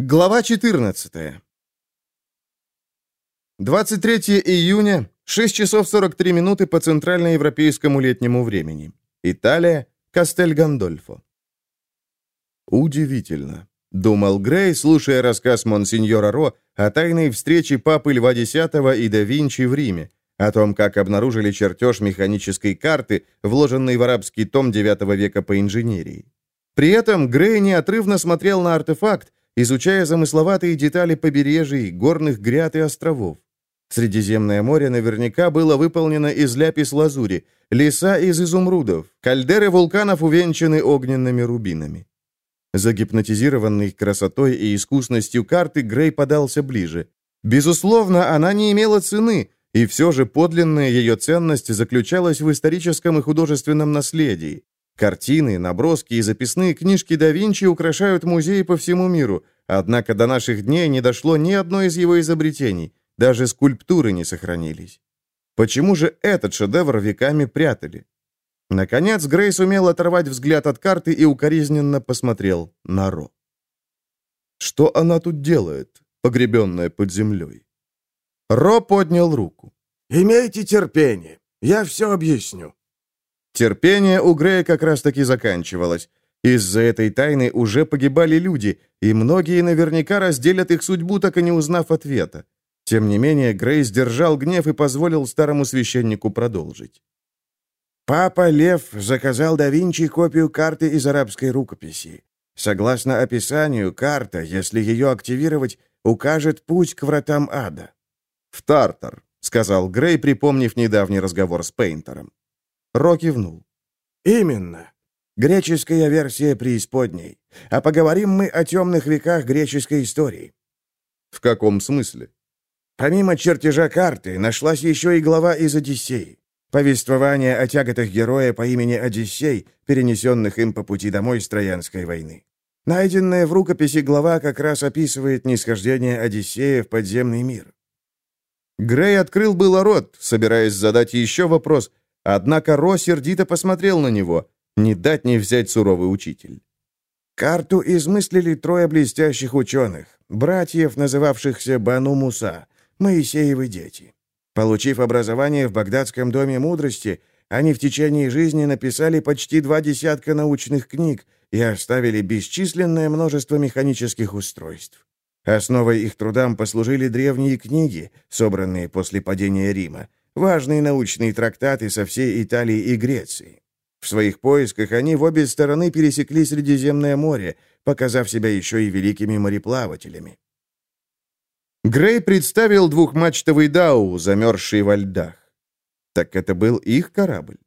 Глава 14. 23 июня, 6 часов 43 минуты по центральноевропейскому летнему времени. Италия, Кастель Гандольфо. Удивительно, думал Грей, слушая рассказ монсеньора Ро о тайной встрече папы Льва X и да Винчи в Риме, о том, как обнаружили чертеж механической карты, вложенный в арабский том IX века по инженерии. При этом Грей неотрывно смотрел на артефакт, изучая замысловатые детали побережий, горных гряд и островов. Средиземное море наверняка было выполнено из ляпис-лазури, леса из изумрудов, кальдеры вулканов увенчаны огненными рубинами. Загипнотизированный красотой и искусностью карты, Грей подался ближе. Безусловно, она не имела цены, и все же подлинная ее ценность заключалась в историческом и художественном наследии. Картины, наброски и записные книжки да Винчи украшают музеи по всему миру, однако до наших дней не дошло ни одно из его изобретений, даже скульптуры не сохранились. Почему же этот шедевр веками прятали? Наконец Грей сумел оторвать взгляд от карты и укоризненно посмотрел на Ро. Что она тут делает, погребенная под землей? Ро поднял руку. «Имейте терпение, я все объясню». Терпение у Грея как раз-таки заканчивалось. Из-за этой тайны уже погибали люди, и многие наверняка разделят их судьбу, так и не узнав ответа. Тем не менее, Грей сдержал гнев и позволил старому священнику продолжить. Папа Лев заказал да Винчи копию карты из арабской рукописи. Согласно описанию, карта, если ее активировать, укажет путь к вратам ада. «В Тартар», — сказал Грей, припомнив недавний разговор с Пейнтером. Ро кивнул. «Именно. Греческая версия преисподней. А поговорим мы о темных веках греческой истории». «В каком смысле?» Помимо чертежа карты, нашлась еще и глава из «Одиссеи». Повествование о тяготах героя по имени Одиссей, перенесенных им по пути домой с Троянской войны. Найденная в рукописи глава как раз описывает нисхождение Одиссея в подземный мир. Грей открыл было рот, собираясь задать еще вопрос, Однако Ро сердито посмотрел на него. Не дать не взять суровый учитель. Карту измыслили трое блестящих ученых, братьев, называвшихся Бану Муса, Моисеевы дети. Получив образование в Багдадском доме мудрости, они в течение жизни написали почти два десятка научных книг и оставили бесчисленное множество механических устройств. Основой их трудам послужили древние книги, собранные после падения Рима, важные научные трактаты со всей Италии и Греции. В своих поисках они в обе стороны пересекли Средиземное море, показав себя еще и великими мореплавателями. Грей представил двухмачтовый дау, замерзший во льдах. Так это был их корабль.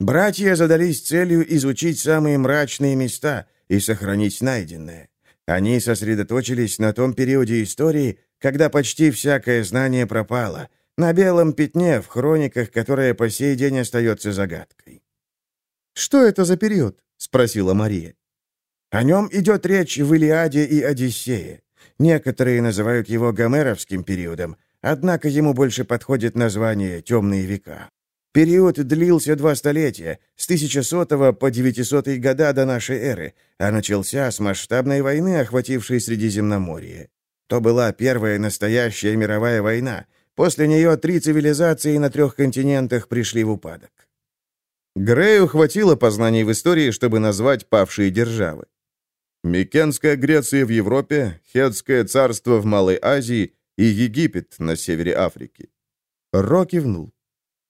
Братья задались целью изучить самые мрачные места и сохранить найденное. Они сосредоточились на том периоде истории, когда почти всякое знание пропало — на белом пятне в хрониках, которое по сей день остается загадкой. «Что это за период?» — спросила Мария. О нем идет речь в Илиаде и Одиссее. Некоторые называют его гомеровским периодом, однако ему больше подходит название «темные века». Период длился два столетия, с 1100 по 900 года до нашей эры, а начался с масштабной войны, охватившей Средиземноморье. То была первая настоящая мировая война, После нее три цивилизации на трех континентах пришли в упадок. Грею хватило познаний в истории, чтобы назвать павшие державы. Микенская Греция в Европе, Хетское царство в Малой Азии и Египет на севере Африки. Ро кивнул.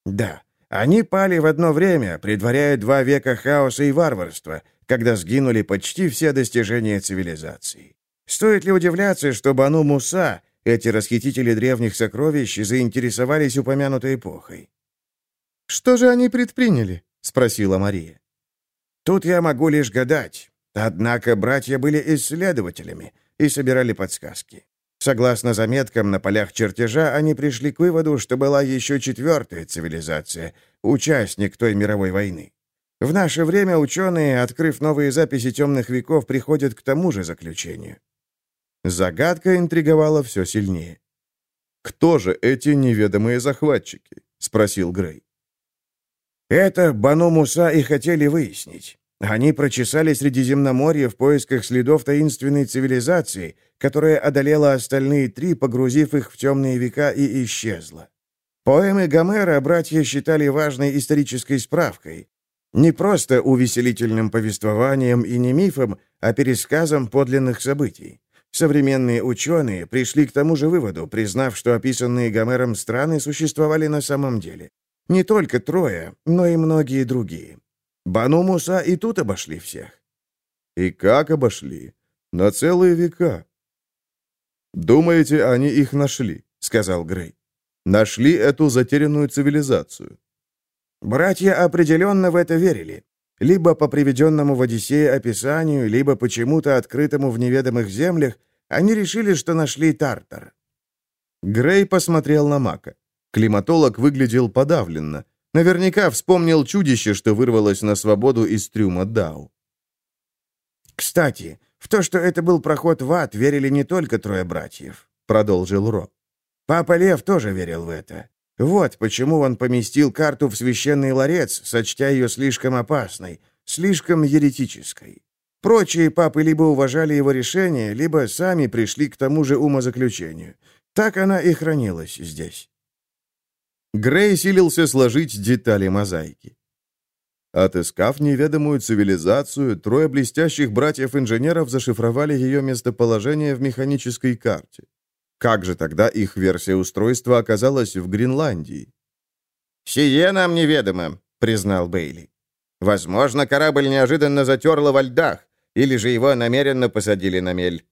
Да, они пали в одно время, предваряя два века хаоса и варварства, когда сгинули почти все достижения цивилизации. Стоит ли удивляться, что Бану Муса, эти расхитители древних сокровищ заинтересовались упомянутой эпохой. «Что же они предприняли?» — спросила Мария. «Тут я могу лишь гадать. Однако братья были исследователями и собирали подсказки. Согласно заметкам на полях чертежа, они пришли к выводу, что была еще четвертая цивилизация, участник той мировой войны. В наше время ученые, открыв новые записи темных веков, приходят к тому же заключению. Загадка интриговала все сильнее. «Кто же эти неведомые захватчики?» — спросил Грей. «Это Бану Муса и хотели выяснить. Они прочесали Средиземноморье в поисках следов таинственной цивилизации, которая одолела остальные три, погрузив их в темные века и исчезла. Поэмы Гомера братья считали важной исторической справкой. Не просто увеселительным повествованием и не мифом, а пересказом подлинных событий. Современные ученые пришли к тому же выводу, признав, что описанные Гомером страны существовали на самом деле. Не только трое, но и многие другие. Бану Муса и тут обошли всех. И как обошли? На целые века. «Думаете, они их нашли?» — сказал Грей. «Нашли эту затерянную цивилизацию». Братья определенно в это верили. Либо по приведенному в Одиссее описанию, либо почему-то открытому в неведомых землях, они решили, что нашли Тартар. Грей посмотрел на Мака. Климатолог выглядел подавленно. Наверняка вспомнил чудище, что вырвалось на свободу из трюма Дау. «Кстати, в то, что это был проход в ад, верили не только трое братьев», — продолжил Ро. «Папа Лев тоже верил в это. Вот почему он поместил карту в священный ларец, сочтя ее слишком опасной, слишком еретической. Прочие папы либо уважали его решение, либо сами пришли к тому же умозаключению. Так она и хранилась здесь. Грей силился сложить детали мозаики. Отыскав неведомую цивилизацию, трое блестящих братьев-инженеров зашифровали ее местоположение в механической карте. Как же тогда их версия устройства оказалась в Гренландии? «Сие нам неведомо», — признал Бейли. «Возможно, корабль неожиданно затерло во льдах, или же его намеренно посадили на мель».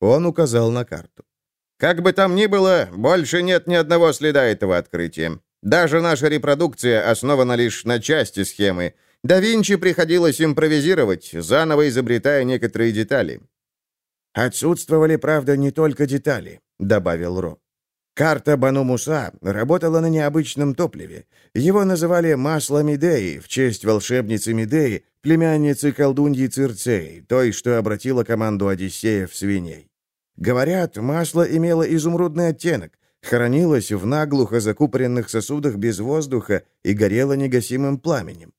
Он указал на карту. Как бы там ни было, больше нет ни одного следа этого открытия. Даже наша репродукция основана лишь на части схемы. Да Винчи приходилось импровизировать, заново изобретая некоторые детали. «Отсутствовали, правда, не только детали», — добавил Ро. Карта Бану-Муса работала на необычном топливе. Его называли масло Медеи в честь волшебницы Медеи, племянницы колдуньи Цирцеи, той, что обратила команду Одиссея в свиней. Говорят, масло имело изумрудный оттенок, хранилось в наглухо закупоренных сосудах без воздуха и горело негасимым пламенем.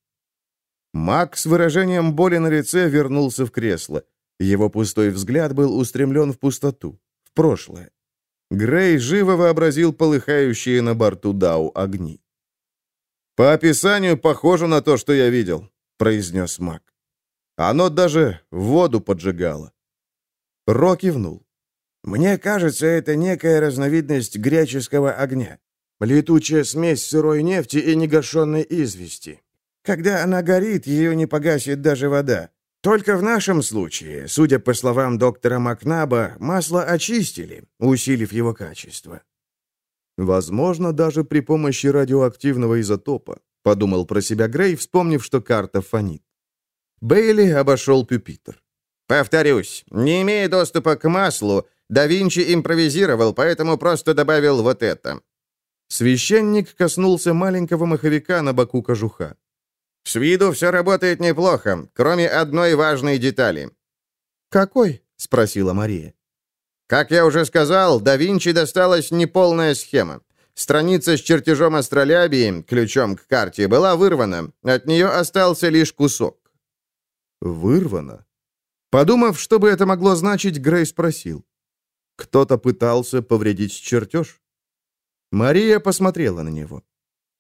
Мак с выражением боли на лице вернулся в кресло. Его пустой взгляд был устремлен в пустоту, в прошлое. Грей живо вообразил полыхающие на борту Дау огни. «По описанию похоже на то, что я видел», — произнес Мак. «Оно даже воду поджигало». Ро кивнул. Мне кажется, это некая разновидность греческого огня. Летучая смесь сырой нефти и негашенной извести. Когда она горит, ее не погасит даже вода. Только в нашем случае, судя по словам доктора Макнаба, масло очистили, усилив его качество. Возможно, даже при помощи радиоактивного изотопа, подумал про себя Грей, вспомнив, что карта фонит. Бейли обошел пюпитр. «Повторюсь, не имея доступа к маслу, да Винчи импровизировал, поэтому просто добавил вот это». Священник коснулся маленького маховика на боку кожуха. «С виду все работает неплохо, кроме одной важной детали». «Какой?» — спросила Мария. «Как я уже сказал, да Винчи досталась неполная схема. Страница с чертежом астролябии, ключом к карте, была вырвана. От нее остался лишь кусок». «Вырвана?» Подумав, что бы это могло значить, Грей спросил. Кто-то пытался повредить чертеж? Мария посмотрела на него.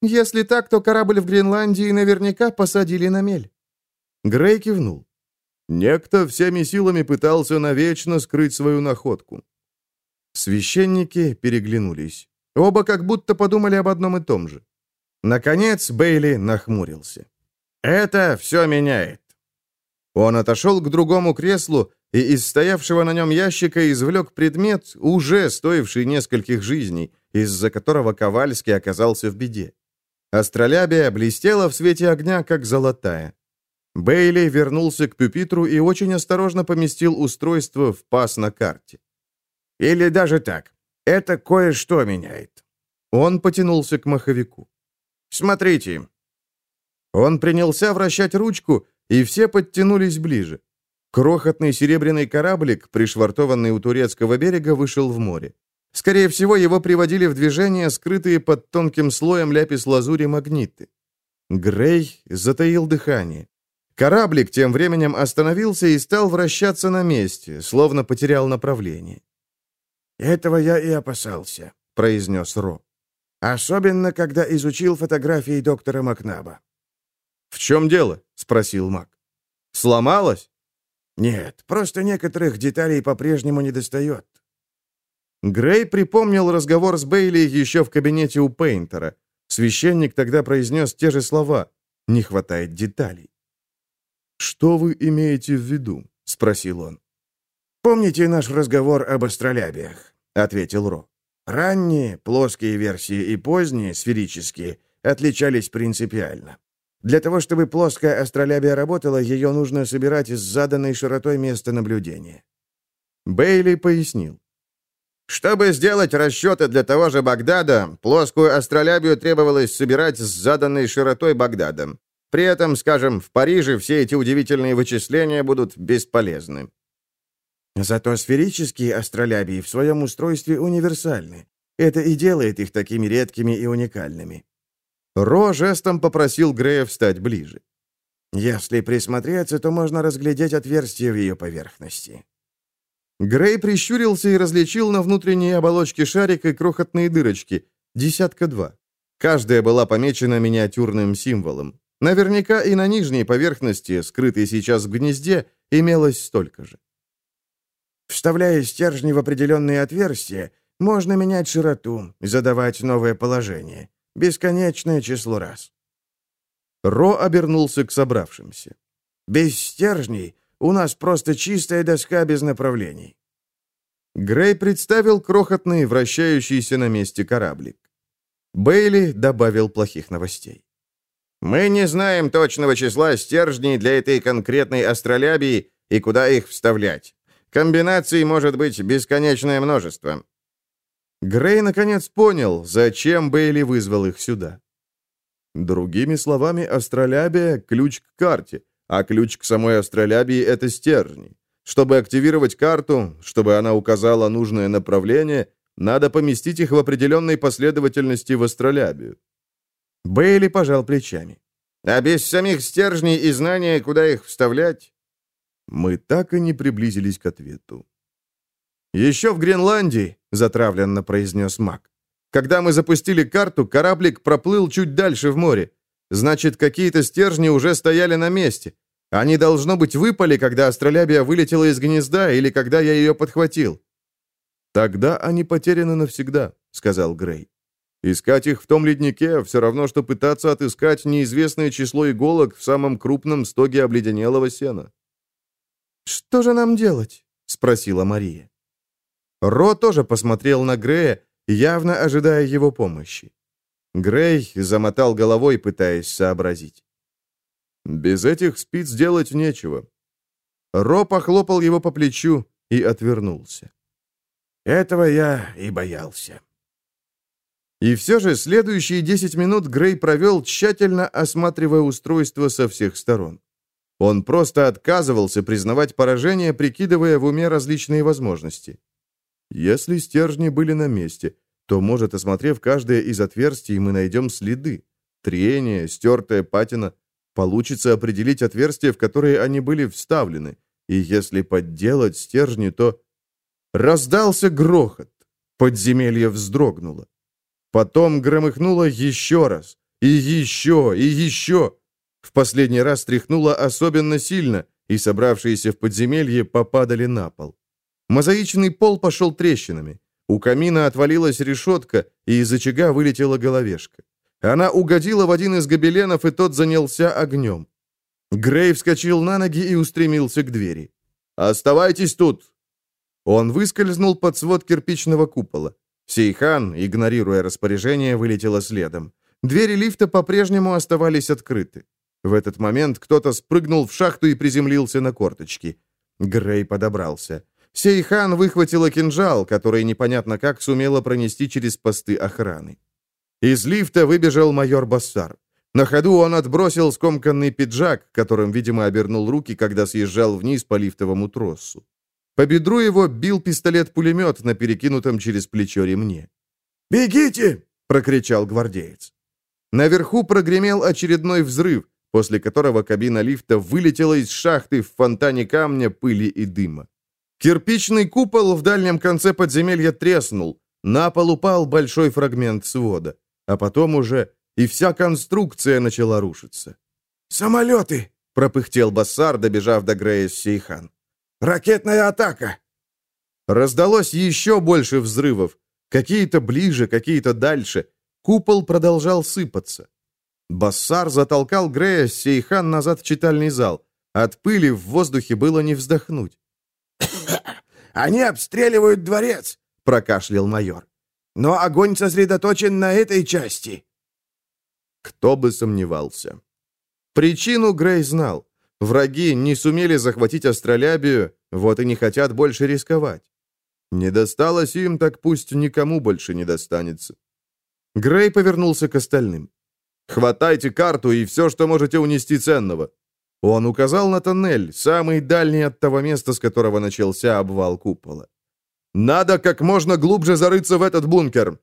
«Если так, то корабль в Гренландии наверняка посадили на мель». Грей кивнул. Некто всеми силами пытался навечно скрыть свою находку. Священники переглянулись. Оба как будто подумали об одном и том же. Наконец Бейли нахмурился. «Это все меняет». Он отошел к другому креслу и из стоявшего на нем ящика извлек предмет, уже стоивший нескольких жизней, из-за которого Ковальский оказался в беде. Астролябия блестела в свете огня, как золотая. Бейли вернулся к пюпитру и очень осторожно поместил устройство в паз на карте. «Или даже так. Это кое-что меняет». Он потянулся к маховику. «Смотрите». Он принялся вращать ручку, и все подтянулись ближе. Крохотный серебряный кораблик, пришвартованный у турецкого берега, вышел в море. Скорее всего, его приводили в движение скрытые под тонким слоем ляпис-лазури магниты. Грей затаил дыхание. Кораблик тем временем остановился и стал вращаться на месте, словно потерял направление. «Этого я и опасался», — произнес Ро. «Особенно, когда изучил фотографии доктора Макнаба». «В чем дело?» — спросил Мак. «Сломалось?» «Нет, просто некоторых деталей по-прежнему недостает». Грей припомнил разговор с Бейли еще в кабинете у Пейнтера. Священник тогда произнес те же слова. «Не хватает деталей». «Что вы имеете в виду?» — спросил он. «Помните наш разговор об астролябиях?» — ответил Ро. «Ранние, плоские версии и поздние, сферические, отличались принципиально. Для того, чтобы плоская астролябия работала, ее нужно собирать с заданной широтой места наблюдения». Бейли пояснил. Чтобы сделать расчеты для того же Багдада, плоскую астролябию требовалось собирать с заданной широтой Багдада. При этом, скажем, в Париже все эти удивительные вычисления будут бесполезны. Зато сферические астролябии в своем устройстве универсальны. Это и делает их такими редкими и уникальными. Ро жестом попросил Грея встать ближе. Если присмотреться, то можно разглядеть отверстие в ее поверхности. Грей прищурился и различил на внутренней оболочке шарика крохотные дырочки, десятка два. Каждая была помечена миниатюрным символом. Наверняка и на нижней поверхности, скрытой сейчас в гнезде, имелось столько же. Вставляя стержни в определенные отверстия, можно менять широту, задавать новое положение. Бесконечное число раз. Ро обернулся к собравшимся. Без стержней у нас просто чистая доска без направлений. Грей представил крохотный, вращающийся на месте кораблик. Бейли добавил плохих новостей. Мы не знаем точного числа стержней для этой конкретной астролябии и куда их вставлять. Комбинаций может быть бесконечное множество». Грей наконец понял, зачем Бейли вызвал их сюда. Другими словами, астролябия — ключ к карте, а ключ к самой астролябии — это стержни. Чтобы активировать карту, чтобы она указала нужное направление, надо поместить их в определенной последовательности в астролябию. Бейли пожал плечами. «А без самих стержней и знания, куда их вставлять?» Мы так и не приблизились к ответу. «Еще в Гренландии», — затравленно произнес Мак. «Когда мы запустили карту, кораблик проплыл чуть дальше в море. Значит, какие-то стержни уже стояли на месте. Они, должно быть, выпали, когда астролябия вылетела из гнезда или когда я ее подхватил». «Тогда они потеряны навсегда», — сказал Грей. Искать их в том леднике все равно, что пытаться отыскать неизвестное число иголок в самом крупном стоге обледенелого сена. «Что же нам делать?» — спросила Мария. Ро тоже посмотрел на Грея, явно ожидая его помощи. Грей замотал головой, пытаясь сообразить. «Без этих спиц делать нечего». Ро похлопал его по плечу и отвернулся. «Этого я и боялся». И все же следующие 10 минут Грей провел, тщательно осматривая устройство со всех сторон. Он просто отказывался признавать поражение, прикидывая в уме различные возможности. Если стержни были на месте, то, может, осмотрев каждое из отверстий, мы найдем следы. Трение, стертая патина. Получится определить отверстия, в которые они были вставлены. И если подделать стержни, то... Раздался грохот. Подземелье вздрогнуло. Потом громыхнуло еще раз. И еще, и еще. В последний раз тряхнуло особенно сильно, и собравшиеся в подземелье попадали на пол. Мозаичный пол пошел трещинами. У камина отвалилась решетка, и из очага вылетела головешка. Она угодила в один из гобеленов, и тот занялся огнем. Грей вскочил на ноги и устремился к двери. «Оставайтесь тут!» Он выскользнул под свод кирпичного купола. Сейхан, игнорируя распоряжение, вылетела следом. Двери лифта по-прежнему оставались открыты. В этот момент кто-то спрыгнул в шахту и приземлился на корточки. Грей подобрался. Сейхан выхватила кинжал, который непонятно как сумела пронести через посты охраны. Из лифта выбежал майор Бассар. На ходу он отбросил скомканный пиджак, которым, видимо, обернул руки, когда съезжал вниз по лифтовому тросу. По бедру его бил пистолет-пулемет на перекинутом через плечо ремне. «Бегите!» — прокричал гвардеец. Наверху прогремел очередной взрыв, после которого кабина лифта вылетела из шахты в фонтане камня, пыли и дыма. Кирпичный купол в дальнем конце подземелья треснул, на пол упал большой фрагмент свода, а потом уже и вся конструкция начала рушиться. «Самолеты!» — пропыхтел Бассар, добежав до Грея Сейхан. «Ракетная атака!» Раздалось еще больше взрывов. Какие-то ближе, какие-то дальше. Купол продолжал сыпаться. Бассар затолкал Грея Сейхан назад в читальный зал. От пыли в воздухе было не вздохнуть. «Они обстреливают дворец!» — прокашлял майор. «Но огонь сосредоточен на этой части!» Кто бы сомневался. Причину Грей знал. Враги не сумели захватить Астролябию, вот и не хотят больше рисковать. Не досталось им, так пусть никому больше не достанется. Грей повернулся к остальным. «Хватайте карту и все, что можете унести ценного». Он указал на тоннель, самый дальний от того места, с которого начался обвал купола. «Надо как можно глубже зарыться в этот бункер!»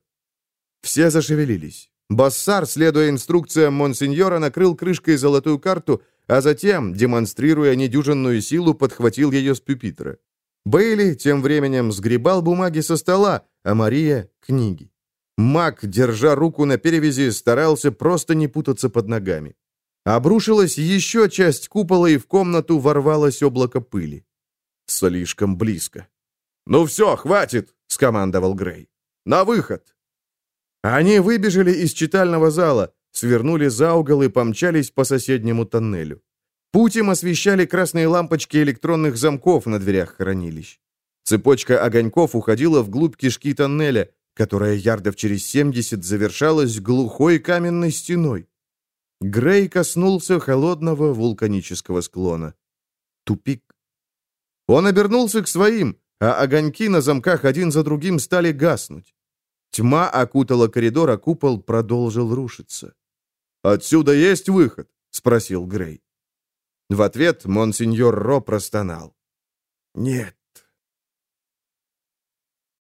Все зашевелились. Бассар, следуя инструкциям монсеньора, накрыл крышкой золотую карту, а затем, демонстрируя недюжинную силу, подхватил ее с пюпитра. Бейли тем временем сгребал бумаги со стола, а Мария — книги. Мак, держа руку на перевязи, старался просто не путаться под ногами. Обрушилась еще часть купола, и в комнату ворвалось облако пыли. Слишком близко. «Ну все, хватит!» — скомандовал Грей. «На выход!» Они выбежали из читального зала, свернули за угол и помчались по соседнему тоннелю. Путь освещали красные лампочки электронных замков на дверях хранилищ. Цепочка огоньков уходила вглубь кишки тоннеля, которая ярдов через 70 завершалась глухой каменной стеной. Грей коснулся холодного вулканического склона. Тупик. Он обернулся к своим, а огоньки на замках один за другим стали гаснуть. Тьма окутала коридор, а купол продолжил рушиться. «Отсюда есть выход?» — спросил Грей. В ответ монсеньор Ро простонал. «Нет».